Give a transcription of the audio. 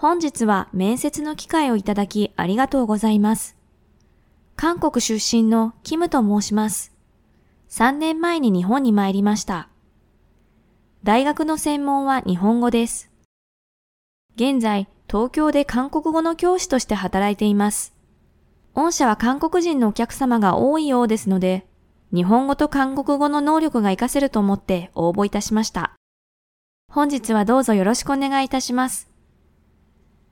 本日は面接の機会をいただきありがとうございます。韓国出身のキムと申します。3年前に日本に参りました。大学の専門は日本語です。現在、東京で韓国語の教師として働いています。御社は韓国人のお客様が多いようですので、日本語と韓国語の能力が活かせると思って応募いたしました。本日はどうぞよろしくお願いいたします。